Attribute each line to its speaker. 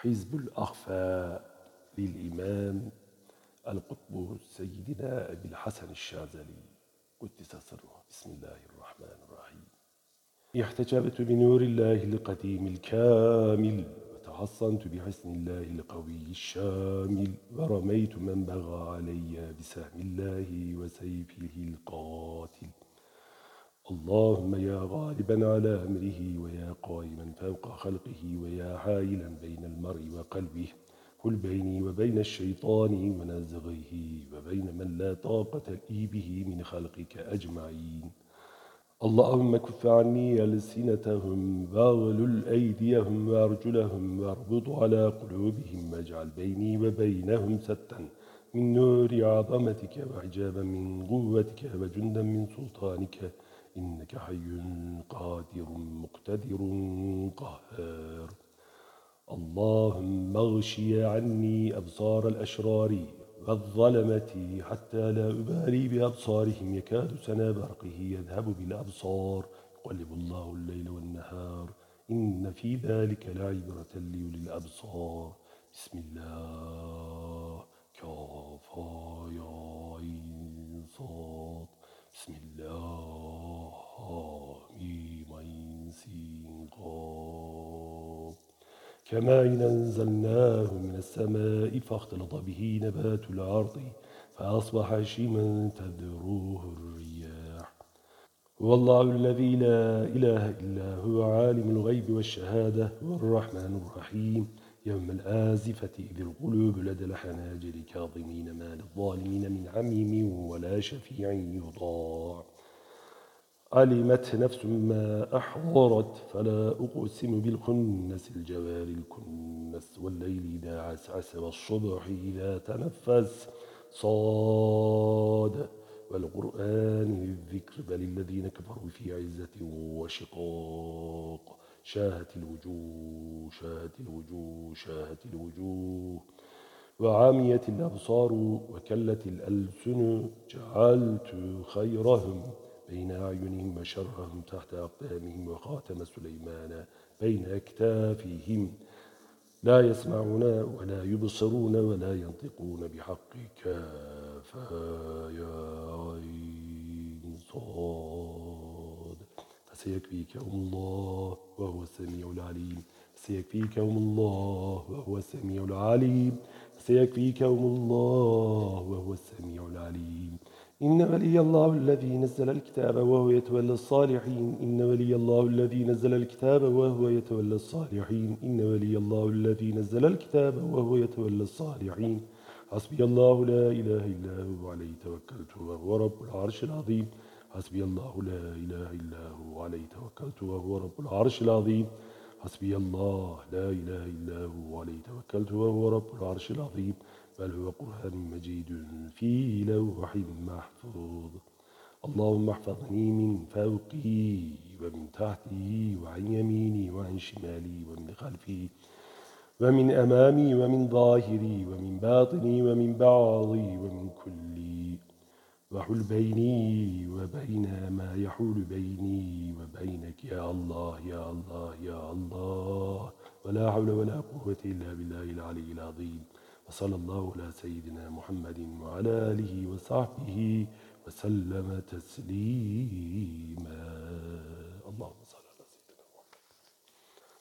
Speaker 1: حزب الأخفاء للإمام القطب سيدنا أبي الحسن الشاذلي. قدس سره. بسم الله الرحمن الرحيم. احتجبت بنور الله القديم الكامل وتحصنت بحسن الله القوي الشامل ورميت من بغى علي بسهم الله وسيفه القاتل. اللهم يا غالبا على أمره ويا قائما فوق خلقه ويا حائلا بين المرء وقلبه كل بيني وبين الشيطان ونازغيه وبين من لا طاقة لي به من خلقك أجمعين. اللهم كف عني ألسنتهم وأغلل أيديهم وأرجلهم واربط على قلوبهم واجعل بيني وبينهم ستا من نور عظمتك وحجابا من قوتك وجندا من سلطانك. إنك حي قادر مقتدر قهار. اللهم اغشي عني أبصار الأشرار والظلمة حتى لا أبالي بأبصارهم يكاد سنا برقه يذهب بالأبصار. يقلب الله الليل والنهار إن في ذلك لعبرة لأولي الأبصار. بسم الله. كافا يا عين صاد. بسم الله. كما أنزلناه من السماء فاختلط به نبات الأرض فأصبح شيما تذروه الرياح. هو الله الذي لا إله إلا هو عالم الغيب والشهادة والرحمن الرحيم. يوم الآزفة إذ القلوب لدى الحناجر كاظمين ما للظالمين من عميم ولا شفيع يطاع. علمت نفس ما أحضرت فلا أقسم بالخنس الجوار الكنس والليل إذا عسعس والصبح إذا تنفس. صاد والقرآن الذكر بل الذين كفروا في عزة وشقاق. شاهت الوجوه شاهت الوجوه شاهت الوجوه. وعاميت الأبصار وكلت الألسن جعلت خيرهم. بين أعينهم وشرهم تحت أقدامهم وخاتم سليمان بين أكتافهم. لا يسمعون ولا يبصرون ولا ينطقون بحقك فيا عين صاد. فسيكفيكهم الله وهو السميع العليم. سيكفيكهم الله وهو السميع العليم. سيكفيكهم الله وهو السميع العليم. إن ولي الله الذي نزل الكتاب وهو يتولى الصالحين. إن ولي الله الذي نزل الكتاب وهو يتولى الصالحين. إن ولي الله الذي نزل الكتاب وهو يتولى الصالحين. حسبي الله لا إله إلا هو عليه توكلت وهو رب العرش العظيم. حسبي الله لا إله إلا هو عليه توكلت وهو رب العرش العظيم. حسبي الله لا إله إلا هو عليه توكلت وهو رب العرش العظيم. بل هو قرآن مجيد في لوح محفوظ. اللهم احفظني من فوقي ومن تحتي وعن يميني وعن شمالي ومن خلفي ومن أمامي ومن ظاهري ومن باطني ومن بعضي ومن كلي. وحل بيني وبين ما يحول بيني وبينك. يا الله يا الله يا الله. ولا حول ولا قوة إلا بالله العلي العظيم. وصلى الله على سيدنا محمد وعلى آله وصحبه وسلم تسليما.